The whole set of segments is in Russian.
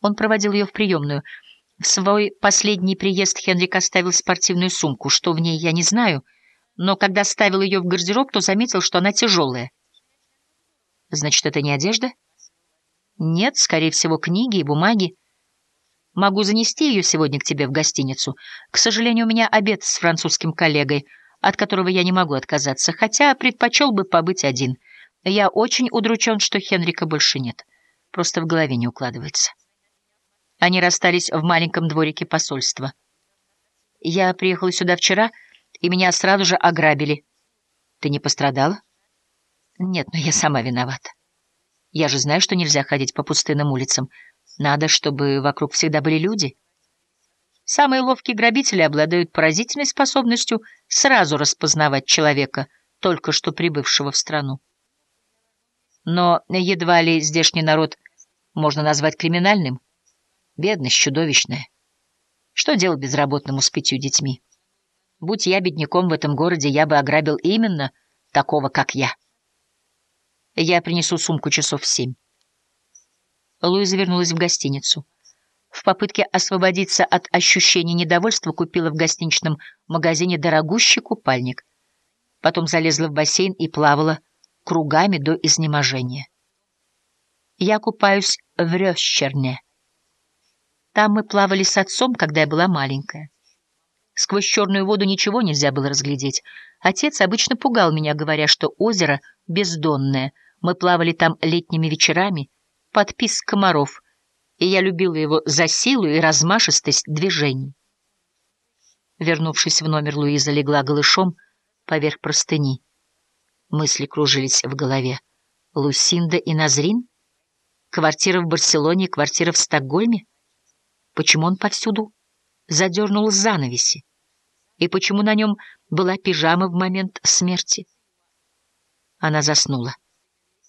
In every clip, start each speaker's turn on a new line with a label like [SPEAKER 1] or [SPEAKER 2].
[SPEAKER 1] Он проводил ее в приемную. В свой последний приезд Хенрик оставил спортивную сумку. Что в ней, я не знаю, но когда ставил ее в гардероб, то заметил, что она тяжелая. Значит, это не одежда? Нет, скорее всего, книги и бумаги. Могу занести ее сегодня к тебе в гостиницу. К сожалению, у меня обед с французским коллегой, от которого я не могу отказаться, хотя предпочел бы побыть один. Я очень удручен, что Хенрика больше нет. Просто в голове не укладывается. Они расстались в маленьком дворике посольства. Я приехала сюда вчера, и меня сразу же ограбили. Ты не пострадала? Нет, но я сама виновата. Я же знаю, что нельзя ходить по пустынным улицам. Надо, чтобы вокруг всегда были люди. Самые ловкие грабители обладают поразительной способностью сразу распознавать человека, только что прибывшего в страну. Но едва ли здешний народ можно назвать криминальным. Бедность чудовищная. Что делать безработному с пятью детьми? Будь я бедняком в этом городе, я бы ограбил именно такого, как я. Я принесу сумку часов в семь. Луиза вернулась в гостиницу. В попытке освободиться от ощущения недовольства купила в гостиничном магазине дорогущий купальник. Потом залезла в бассейн и плавала кругами до изнеможения. Я купаюсь в Рёсчерне. Там мы плавали с отцом, когда я была маленькая. Сквозь черную воду ничего нельзя было разглядеть. Отец обычно пугал меня, говоря, что озеро бездонное — мы плавали там летними вечерами под писк комаров, и я любила его за силу и размашистость движений. Вернувшись в номер, Луиза легла голышом поверх простыни. Мысли кружились в голове. Лусинда и Назрин? Квартира в Барселоне квартира в Стокгольме? Почему он повсюду задернул занавеси? И почему на нем была пижама в момент смерти? Она заснула.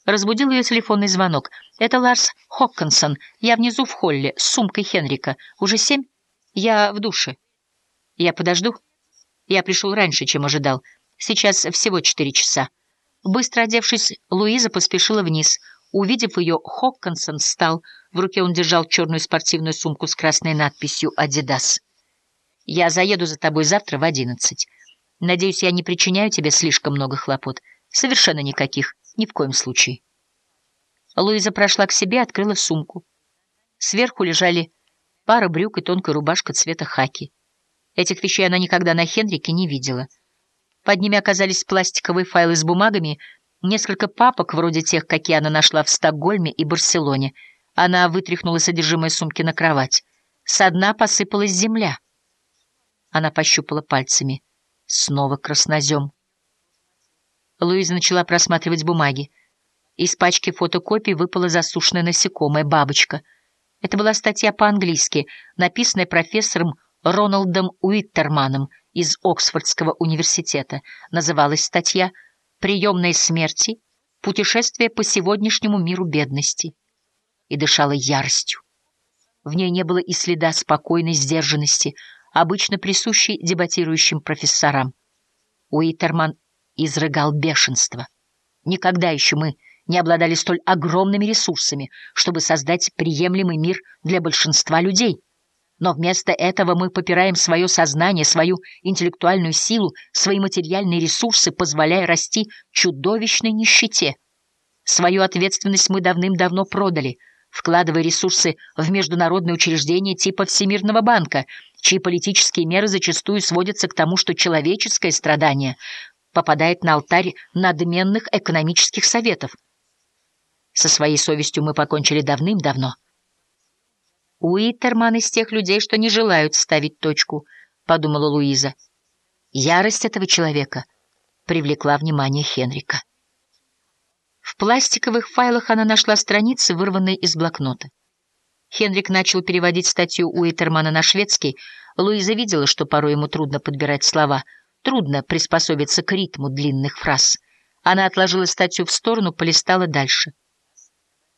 [SPEAKER 1] Разбудил ее телефонный звонок. «Это Ларс Хоккинсон. Я внизу в холле с сумкой Хенрика. Уже семь? Я в душе. Я подожду?» Я пришел раньше, чем ожидал. Сейчас всего четыре часа. Быстро одевшись, Луиза поспешила вниз. Увидев ее, Хоккинсон встал. В руке он держал черную спортивную сумку с красной надписью «Адидас». «Я заеду за тобой завтра в одиннадцать. Надеюсь, я не причиняю тебе слишком много хлопот. Совершенно никаких. Ни в коем случае. Луиза прошла к себе, открыла сумку. Сверху лежали пара брюк и тонкая рубашка цвета хаки. Этих вещей она никогда на Хенрике не видела. Под ними оказались пластиковые файлы с бумагами, несколько папок, вроде тех, какие она нашла в Стокгольме и Барселоне. Она вытряхнула содержимое сумки на кровать. Со дна посыпалась земля. Она пощупала пальцами. Снова краснозем. Луиза начала просматривать бумаги. Из пачки фотокопий выпала засушенная насекомая бабочка. Это была статья по-английски, написанная профессором Роналдом Уиттерманом из Оксфордского университета. Называлась статья «Приемные смерти. Путешествие по сегодняшнему миру бедности». И дышала яростью. В ней не было и следа спокойной сдержанности, обычно присущей дебатирующим профессорам. Уиттерман изрыгал бешенство. Никогда еще мы не обладали столь огромными ресурсами, чтобы создать приемлемый мир для большинства людей. Но вместо этого мы попираем свое сознание, свою интеллектуальную силу, свои материальные ресурсы, позволяя расти чудовищной нищете. Свою ответственность мы давным-давно продали, вкладывая ресурсы в международные учреждения типа Всемирного банка, чьи политические меры зачастую сводятся к тому, что человеческое страдание попадает на алтарь надменных экономических советов. Со своей совестью мы покончили давным-давно. Уиттерман из тех людей, что не желают ставить точку, — подумала Луиза. Ярость этого человека привлекла внимание Хенрика. В пластиковых файлах она нашла страницы, вырванные из блокнота. Хенрик начал переводить статью Уиттермана на шведский. Луиза видела, что порой ему трудно подбирать слова — Трудно приспособиться к ритму длинных фраз. Она отложила статью в сторону, полистала дальше.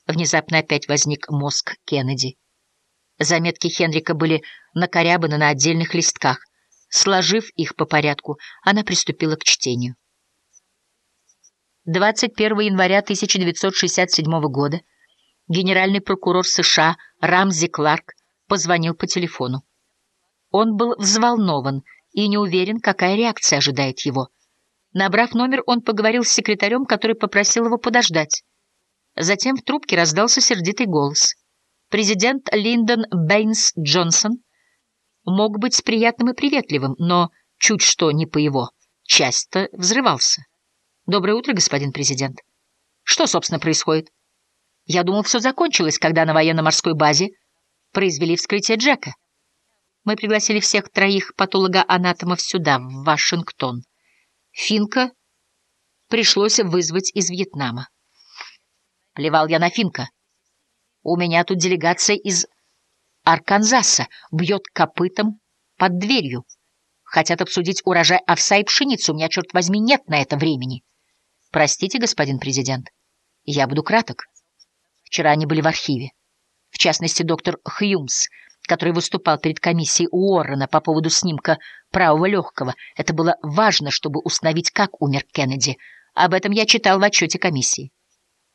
[SPEAKER 1] Внезапно опять возник мозг Кеннеди. Заметки Хенрика были накорябаны на отдельных листках. Сложив их по порядку, она приступила к чтению. 21 января 1967 года генеральный прокурор США Рамзи Кларк позвонил по телефону. Он был взволнован и не уверен, какая реакция ожидает его. Набрав номер, он поговорил с секретарем, который попросил его подождать. Затем в трубке раздался сердитый голос. Президент Линдон Бэйнс Джонсон мог быть приятным и приветливым, но чуть что не по его, часто взрывался. «Доброе утро, господин президент. Что, собственно, происходит?» «Я думал, все закончилось, когда на военно-морской базе произвели вскрытие Джека. Мы пригласили всех троих патологоанатомов сюда, в Вашингтон. Финка пришлось вызвать из Вьетнама. Плевал я на Финка. У меня тут делегация из Арканзаса бьет копытом под дверью. Хотят обсудить урожай овса и пшеницы. У меня, черт возьми, нет на это времени. Простите, господин президент, я буду краток. Вчера они были в архиве. В частности, доктор Хьюмс, который выступал перед комиссией Уоррена по поводу снимка правого легкого. Это было важно, чтобы установить, как умер Кеннеди. Об этом я читал в отчете комиссии.